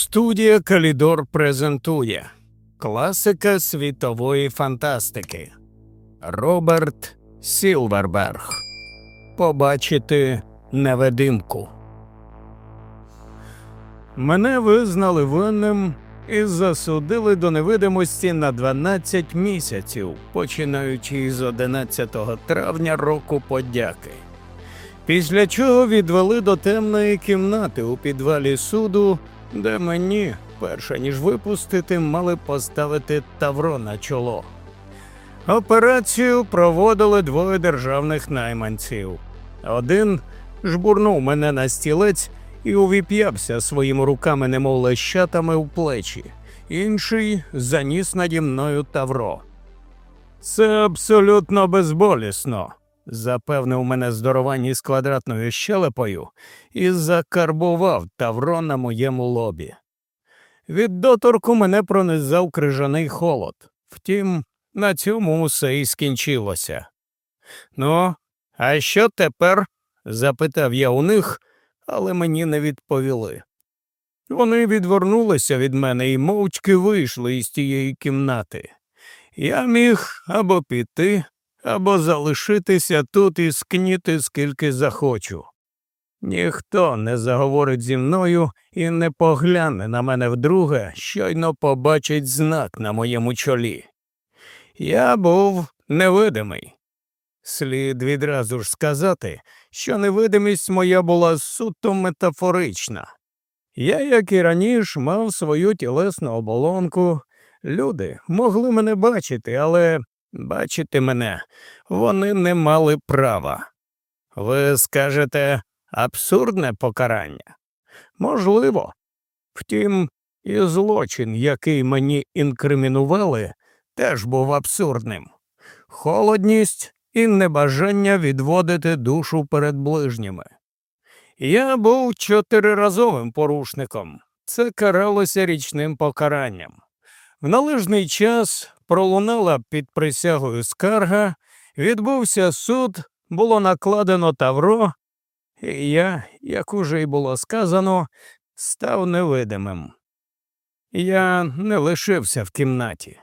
Студія Калідор презентує Класика світової фантастики Роберт Сілверберг Побачити невидимку. Мене визнали винним і засудили до невидимості на 12 місяців, починаючи з 11 травня року подяки. Після чого відвели до темної кімнати у підвалі суду, де мені, перше ніж випустити, мали поставити тавро на чоло. Операцію проводили двоє державних найманців. Один жбурнув мене на стілець і увіп'явся своїми руками, немов лещатами в плечі, інший заніс наді мною тавро. Це абсолютно безболісно, запевнив мене здоровані з квадратною щелепою і закарбував тавро на моєму лобі. Від доторку мене пронизав крижаний холод. Втім, на цьому усе і скінчилося. Ну, а що тепер? запитав я у них, але мені не відповіли. Вони відвернулися від мене і мовчки вийшли із тієї кімнати. Я міг або піти, або залишитися тут і скніти скільки захочу. Ніхто не заговорить зі мною і не погляне на мене вдруге, щойно побачить знак на моєму чолі. Я був невидимий. Слід відразу ж сказати, що невидимість моя була суто метафорична. Я, як і раніше, мав свою тілесну оболонку. Люди могли мене бачити, але бачити мене вони не мали права. Ви скажете абсурдне покарання? Можливо. Втім, і злочин, який мені інкримінували, теж був абсурдним. Холодність і небажання відводити душу перед ближніми. Я був чотириразовим порушником. Це каралося річним покаранням. В належний час пролунала під присягою скарга, відбувся суд, було накладено тавро, і я, як уже й було сказано, став невидимим. Я не лишився в кімнаті.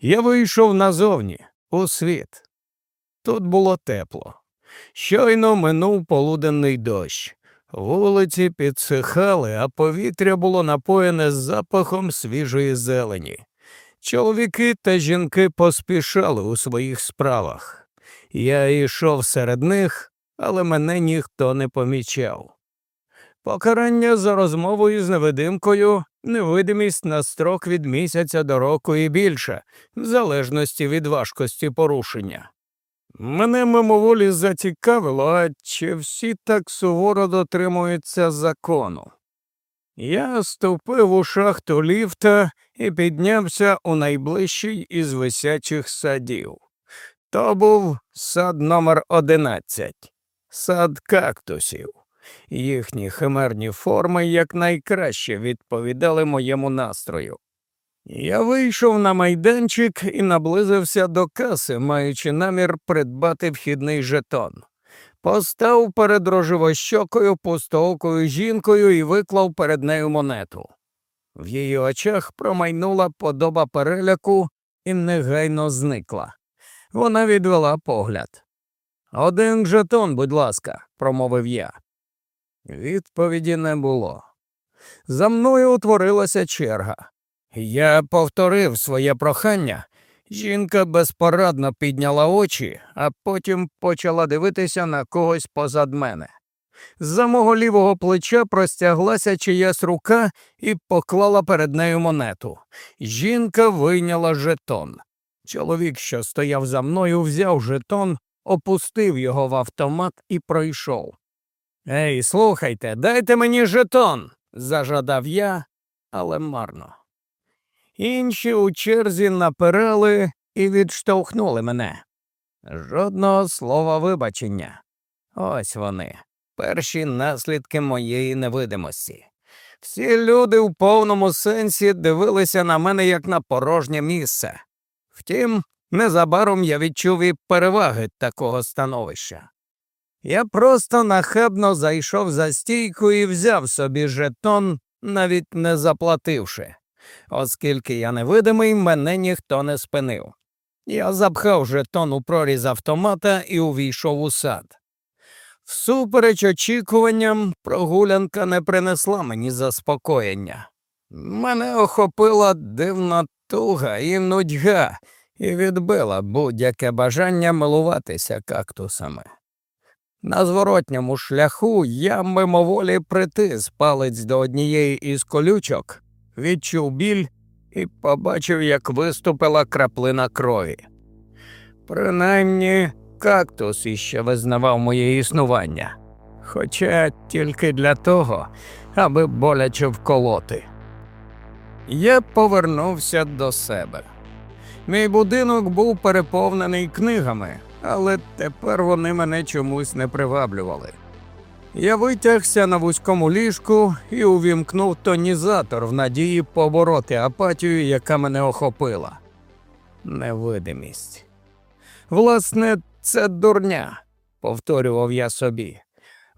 Я вийшов назовні, у світ. Тут було тепло. Щойно минув полуденний дощ. Вулиці підсихали, а повітря було напоєне запахом свіжої зелені. Чоловіки та жінки поспішали у своїх справах. Я йшов серед них, але мене ніхто не помічав. Покарання за розмовою з невидимкою, невидимість на строк від місяця до року і більше, в залежності від важкості порушення. Мене мимоволі зацікавило, а чи всі так суворо дотримуються закону. Я ступив у шахту ліфта і піднявся у найближчий із висячих садів. То був сад номер 11 сад кактусів. Їхні химерні форми якнайкраще відповідали моєму настрою. Я вийшов на майданчик і наблизився до каси, маючи намір придбати вхідний жетон. Постав перед рожевощокою пустоокою жінкою і виклав перед нею монету. В її очах промайнула подоба переляку і негайно зникла. Вона відвела погляд. Один жетон, будь ласка, промовив я. Відповіді не було. За мною утворилася черга. Я повторив своє прохання. Жінка безпорадно підняла очі, а потім почала дивитися на когось позад мене. З-за мого лівого плеча простяглася чиясь рука і поклала перед нею монету. Жінка вийняла жетон. Чоловік, що стояв за мною, взяв жетон, опустив його в автомат і пройшов. Ей, слухайте, дайте мені жетон, зажадав я, але марно. Інші у черзі напирали і відштовхнули мене. Жодного слова вибачення. Ось вони, перші наслідки моєї невидимості. Всі люди в повному сенсі дивилися на мене як на порожнє місце. Втім, незабаром я відчув і переваги такого становища. Я просто нахабно зайшов за стійку і взяв собі жетон, навіть не заплативши. Оскільки я невидимий, мене ніхто не спинив. Я запхав жетон у проріз автомата і увійшов у сад. Всупереч очікуванням, прогулянка не принесла мені заспокоєння. Мене охопила дивна туга і нудьга і відбила будь-яке бажання милуватися кактусами. На зворотньому шляху я мимоволі притис палець до однієї із колючок, відчув біль і побачив, як виступила краплина крові. Принаймні, кактус іще визнавав моє існування, хоча тільки для того, аби боляче вколоти. Я повернувся до себе. Мій будинок був переповнений книгами, але тепер вони мене чомусь не приваблювали. Я витягся на вузькому ліжку і увімкнув тонізатор в надії побороти апатію, яка мене охопила. Невидимість. Власне, це дурня, повторював я собі.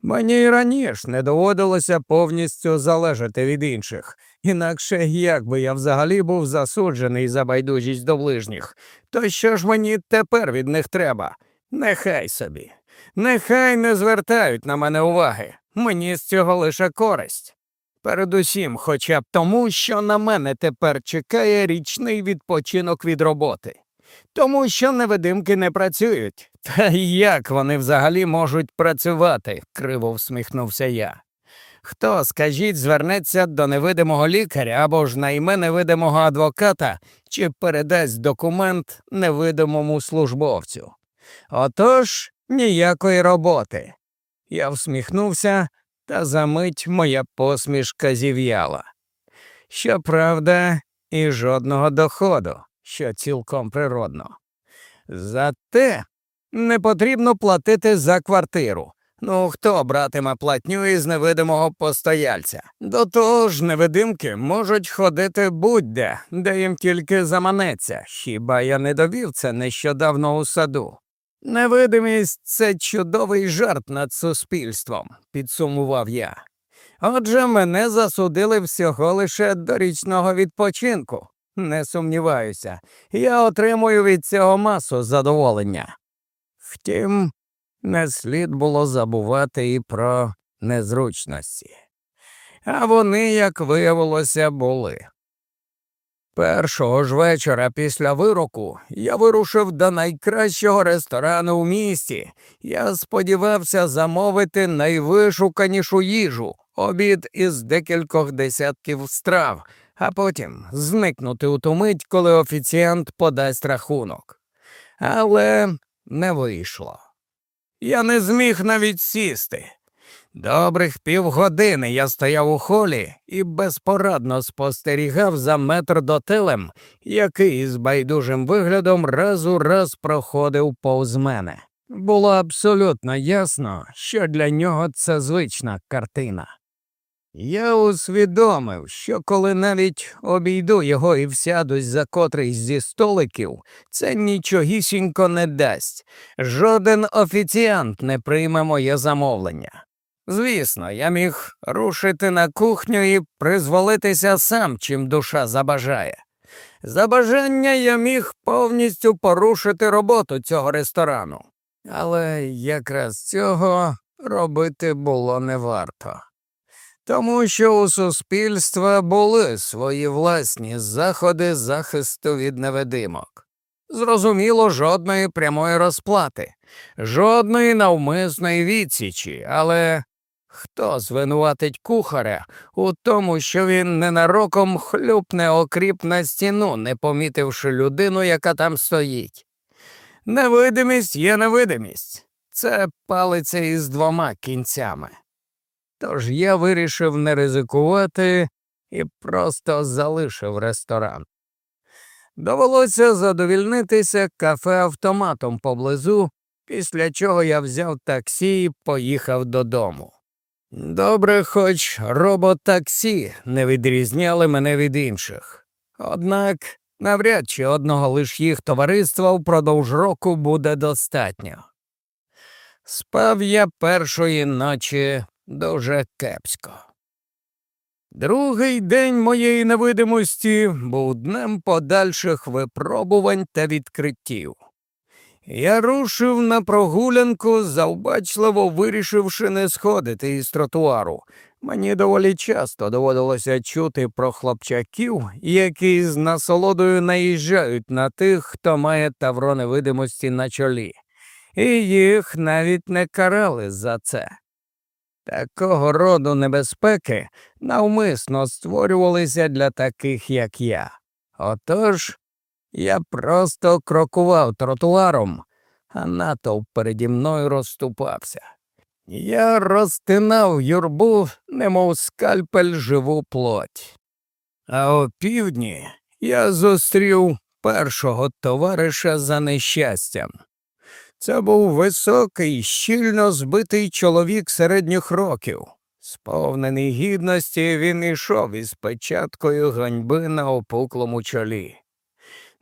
Мені й раніше не доводилося повністю залежати від інших, інакше як би я взагалі був засуджений за байдужість до ближніх, то що ж мені тепер від них треба? Нехай собі. Нехай не звертають на мене уваги, мені з цього лише користь. Передусім, хоча б тому, що на мене тепер чекає річний відпочинок від роботи, тому що невидимки не працюють. Та як вони взагалі можуть працювати? криво всміхнувся я. Хто, скажіть, звернеться до невидимого лікаря або ж найме невидимого адвоката чи передасть документ невидимому службовцю? Отож ніякої роботи. Я всміхнувся, та за мить моя посмішка зів'яла. Щоправда, і жодного доходу, що цілком природно. Зате не потрібно платити за квартиру. Ну, хто братиме платню із невидимого постояльця? До того ж, невидимки можуть ходити будь-де, де їм тільки заманеться, хіба я не довів це нещодавно у саду. Невидимість це чудовий жарт над суспільством, підсумував я. Отже, мене засудили всього лише до річного відпочинку. Не сумніваюся, я отримую від цього масу задоволення. Втім, не слід було забувати і про незручності. А вони, як виявилося, були. Першого ж вечора після вироку я вирушив до найкращого ресторану у місті. Я сподівався замовити найвишуканішу їжу, обід із декількох десятків страв, а потім зникнути у ту мить, коли офіціант подасть рахунок. Але не вийшло. Я не зміг навіть сісти. Добрих півгодини я стояв у холі і безпорадно спостерігав за метрдотелем, який з байдужим виглядом раз у раз проходив повз мене. Було абсолютно ясно, що для нього це звична картина. Я усвідомив, що коли навіть обійду його і всядусь за котрийсь зі столиків, це нічогісінько не дасть. Жоден офіціант не прийме моє замовлення. Звісно, я міг рушити на кухню і призволитися сам, чим душа забажає. За бажання я міг повністю порушити роботу цього ресторану, але якраз цього робити було не варто. Тому що у суспільства були свої власні заходи захисту від невидимок. Зрозуміло, жодної прямої розплати, жодної навмисної відсічі, але Хто звинуватить кухаря у тому, що він ненароком хлюпне окріп на стіну, не помітивши людину, яка там стоїть? Невидимість є невидимість. Це палиця із двома кінцями. Тож я вирішив не ризикувати і просто залишив ресторан. Довелося задовільнитися кафе автоматом поблизу, після чого я взяв таксі і поїхав додому. Добре, хоч роботаксі не відрізняли мене від інших. Однак навряд чи одного лиш їх товариства впродовж року буде достатньо. Спав я першої ночі дуже кепсько. Другий день моєї невидимості був днем подальших випробувань та відкриттів. Я рушив на прогулянку, завбачливо вирішивши не сходити із тротуару. Мені доволі часто доводилося чути про хлопчаків, які з насолодою наїжджають на тих, хто має тавро невидимості на чолі, і їх навіть не карали за це. Такого роду небезпеки навмисно створювалися для таких, як я. Отож я просто крокував тротуаром, а натовп переді мною розступався. Я розтинав юрбу, немов скальпель живу плоть. А о півдні я зустрів першого товариша за нещастям. Це був високий, щільно збитий чоловік середніх років. Сповнений гідності, він ішов із печаткою ганьби на опуклому чолі.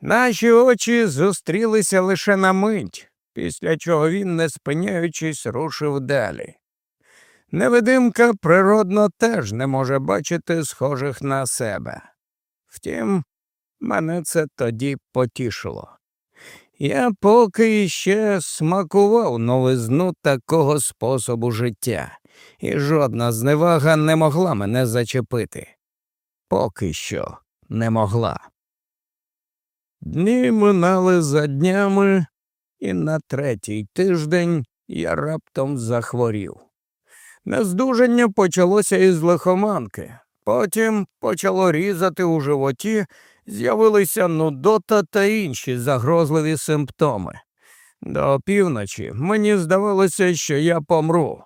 Наші очі зустрілися лише на мить, після чого він, не спиняючись, рушив далі. Невидимка природно теж не може бачити схожих на себе. Втім, мене це тоді потішило. Я поки ще смакував новизну такого способу життя, і жодна зневага не могла мене зачепити. Поки що не могла. Дні минали за днями, і на третій тиждень я раптом захворів. Нездужання почалося із лихоманки, потім почало різати у животі, з'явилися нудота та інші загрозливі симптоми. До півночі мені здавалося, що я помру.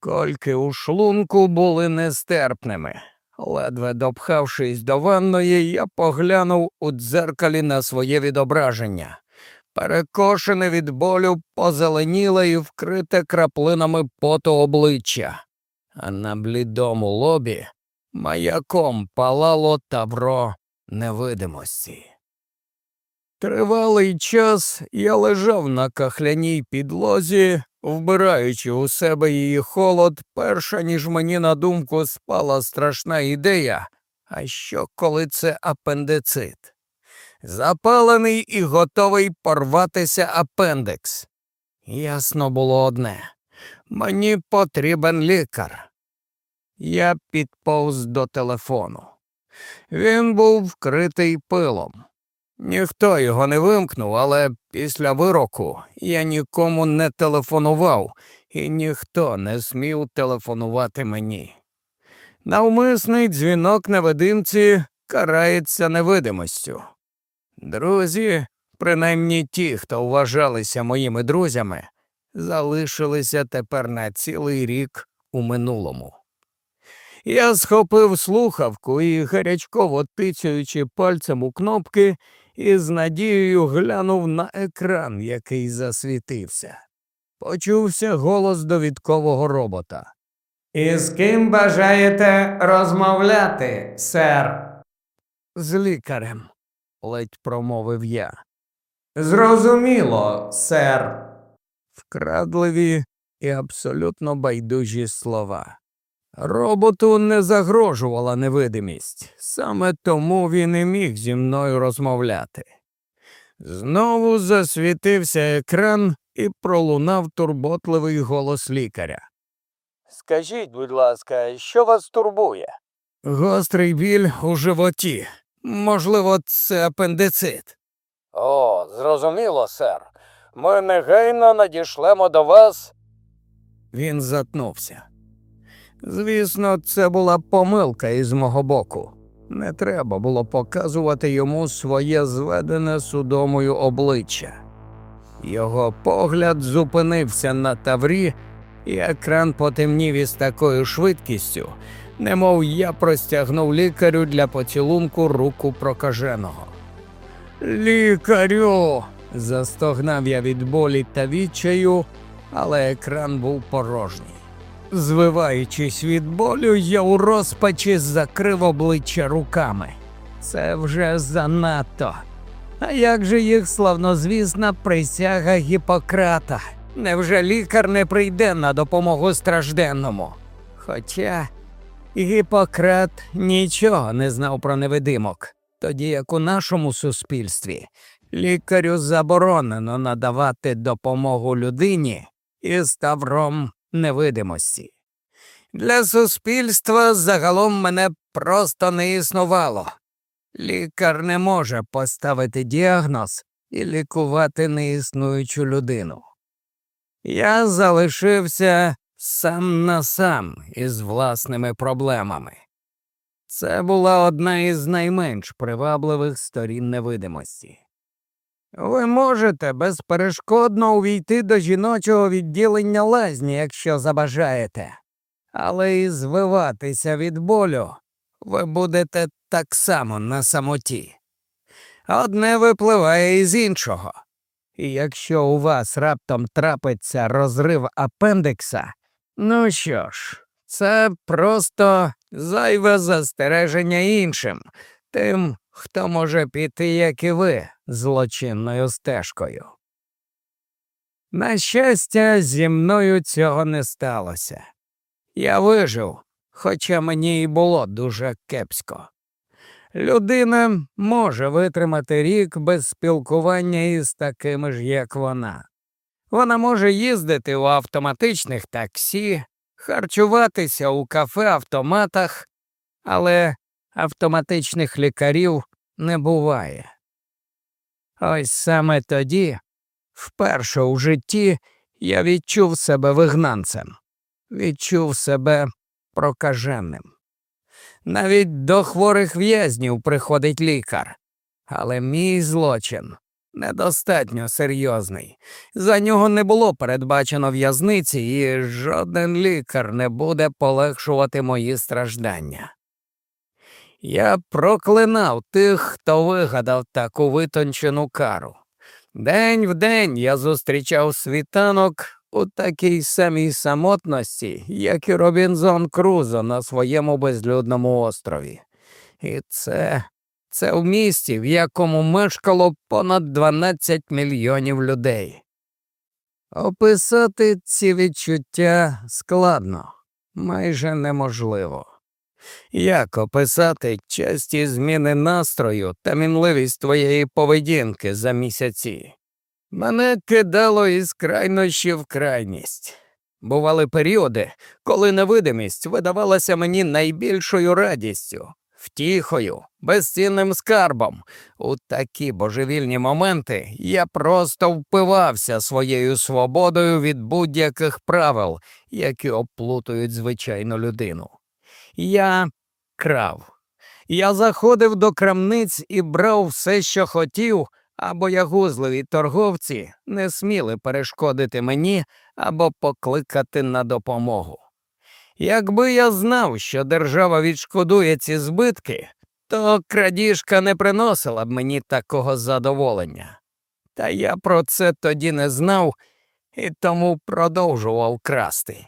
Кольки у шлунку були нестерпними. Ледве допхавшись до ванної, я поглянув у дзеркалі на своє відображення. Перекошене від болю позеленіле і вкрите краплинами поту обличчя, а на блідому лобі маяком палало тавро невидимості. Тривалий час я лежав на кахляній підлозі, вбираючи у себе її холод, перша ніж мені на думку спала страшна ідея, а що коли це апендицит? Запалений і готовий порватися апендекс. Ясно було одне мені потрібен лікар. Я підповз до телефону. Він був вкритий пилом. Ніхто його не вимкнув, але після вироку я нікому не телефонував, і ніхто не смів телефонувати мені. Навмисний дзвінок невидимці карається невидимостю. Друзі, принаймні ті, хто вважалися моїми друзями, залишилися тепер на цілий рік у минулому. Я схопив слухавку і, гарячково тицяючи пальцем у кнопки, із надією глянув на екран, який засвітився. Почувся голос довідкового робота. Із ким бажаєте розмовляти, сер? З лікарем, ледь промовив я. Зрозуміло, сер. Вкрадливі і абсолютно байдужі слова. Роботу не загрожувала невидимість, саме тому він і міг зі мною розмовляти. Знову засвітився екран і пролунав турботливий голос лікаря. Скажіть, будь ласка, що вас турбує? Гострий біль у животі. Можливо, це апендицит. О, зрозуміло, сер. Ми негайно надішлемо до вас. Він затнувся. Звісно, це була помилка із мого боку. Не треба було показувати йому своє зведене судомою обличчя. Його погляд зупинився на таврі, і екран потемнів із такою швидкістю, немов я простягнув лікарю для поцілунку руку прокаженого. Лікарю. застогнав я від болі та відчаю, але екран був порожній. Звиваючись від болю, я у розпачі закрив обличчя руками. Це вже занадто. А як же їх славнозвісна присяга Гіппократа? Невже лікар не прийде на допомогу стражденному? Хоча Гіппократ нічого не знав про невидимок, тоді як у нашому суспільстві лікарю заборонено надавати допомогу людині із тавром невидимості. Для суспільства загалом мене просто не існувало. Лікар не може поставити діагноз і лікувати неіснуючу людину. Я залишився сам на сам із власними проблемами. Це була одна із найменш привабливих сторін невидимості. Ви можете безперешкодно увійти до жіночого відділення лазні, якщо забажаєте, але і звиватися від болю ви будете так само на самоті. Одне випливає із іншого. І якщо у вас раптом трапиться розрив апендикса, ну що ж, це просто зайве застереження іншим, тим, хто може піти, як і ви, злочинною стежкою. На щастя, зі мною цього не сталося. Я вижив, хоча мені і було дуже кепсько. Людина може витримати рік без спілкування із такими ж, як вона. Вона може їздити у автоматичних таксі, харчуватися у кафе-автоматах, але автоматичних лікарів не буває. Ось саме тоді, вперше у житті, я відчув себе вигнанцем, відчув себе прокаженним. Навіть до хворих в'язнів приходить лікар, але мій злочин недостатньо серйозний. За нього не було передбачено в'язниці, і жоден лікар не буде полегшувати мої страждання. Я проклинав тих, хто вигадав таку витончену кару. День в день я зустрічав світанок у такій самій самотності, як і Робінзон Крузо на своєму безлюдному острові. І це це в місті, в якому мешкало понад 12 мільйонів людей. Описати ці відчуття складно, майже неможливо. Як описати часті зміни настрою та мінливість твоєї поведінки за місяці? Мене кидало із крайнощі в крайність. Бували періоди, коли невидимість видавалася мені найбільшою радістю, втіхою, безцінним скарбом. У такі божевільні моменти я просто впивався своєю свободою від будь-яких правил, які оплутують звичайну людину. Я крав. Я заходив до крамниць і брав все, що хотів, а боягузливі торговці не сміли перешкодити мені або покликати на допомогу. Якби я знав, що держава відшкодує ці збитки, то крадіжка не приносила б мені такого задоволення. Та я про це тоді не знав і тому продовжував красти.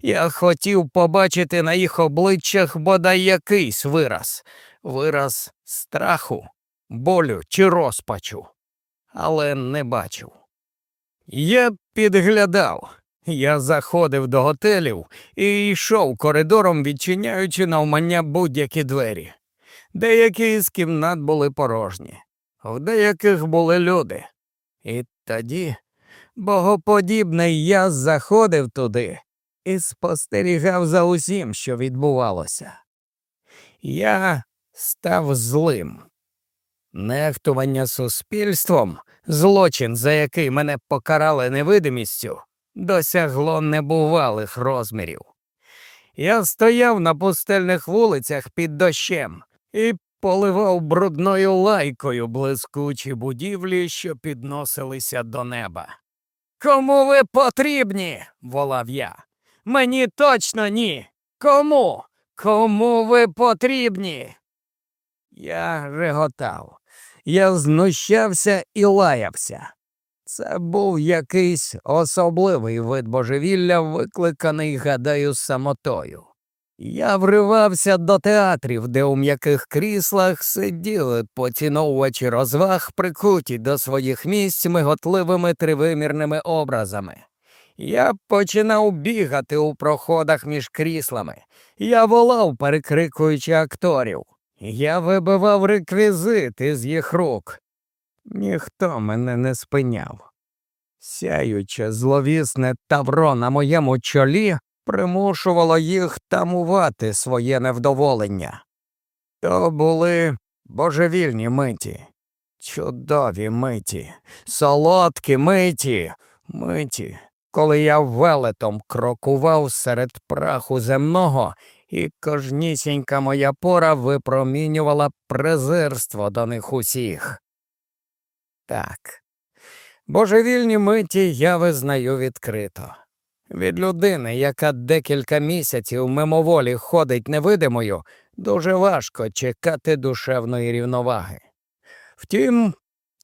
Я хотів побачити на їх обличчях бодай якийсь вираз, вираз страху, болю чи розпачу, але не бачив. Я підглядав, я заходив до готелів і йшов коридором, відчиняючи навмання будь-які двері. Деякі з кімнат були порожні, в деяких були люди. І тоді, богоподібний, я заходив туди і спостерігав за усім, що відбувалося. Я став злим. Нехтування суспільством, злочин, за який мене покарали невидимістю, досягло небувалих розмірів. Я стояв на пустельних вулицях під дощем і поливав брудною лайкою блискучі будівлі, що підносилися до неба. Кому ви потрібні? волав я. Мені точно ні. Кому? Кому ви потрібні? Я реготав. Я знущався і лаявся. Це був якийсь особливий вид божевілля, викликаний, гадаю, самотою. Я вривався до театрів, де у м'яких кріслах сиділи поціновувачі розваг, прикуті до своїх місць миготливими тривимірними образами. Я починав бігати у проходах між кріслами. Я волав, перекрикуючи акторів. Я вибивав реквізити з їх рук. Ніхто мене не спиняв. Сяюче зловісне тавро на моєму чолі примушувало їх тамувати своє невдоволення. То були божевільні миті, чудові миті, солодкі миті, миті, коли я велетом крокував серед праху земного, і кожнісінька моя пора випромінювала презирство до них усіх. Так, божевільні миті я визнаю відкрито. Від людини, яка декілька місяців мимоволі ходить невидимою, дуже важко чекати душевної рівноваги. Втім,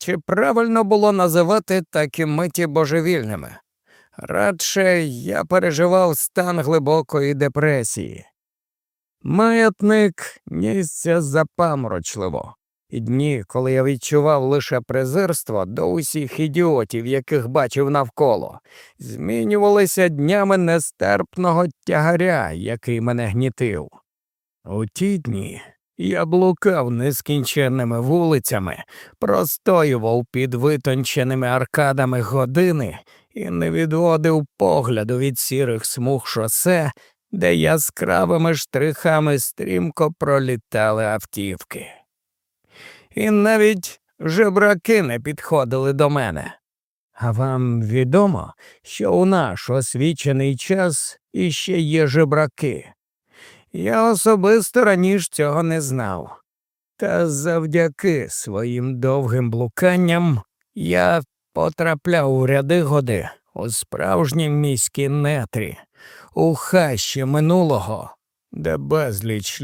чи правильно було називати такі миті божевільними? Радше я переживав стан глибокої депресії. Маятник нісся запаморочливо, і дні, коли я відчував лише презирство до усіх ідіотів, яких бачив навколо, змінювалися днями нестерпного тягаря, який мене гнітив. У ті дні я блукав нескінченними вулицями, простоював під витонченими аркадами години і не відводив погляду від сірих смуг шосе, де яскравими штрихами стрімко пролітали автівки. І навіть жебраки не підходили до мене. А вам відомо, що у наш освічений час іще є жебраки. Я особисто раніше цього не знав. Та завдяки своїм довгим блуканням я потрапляв у ряди годи у справжнім міській нетрі, у хащі минулого, де безліч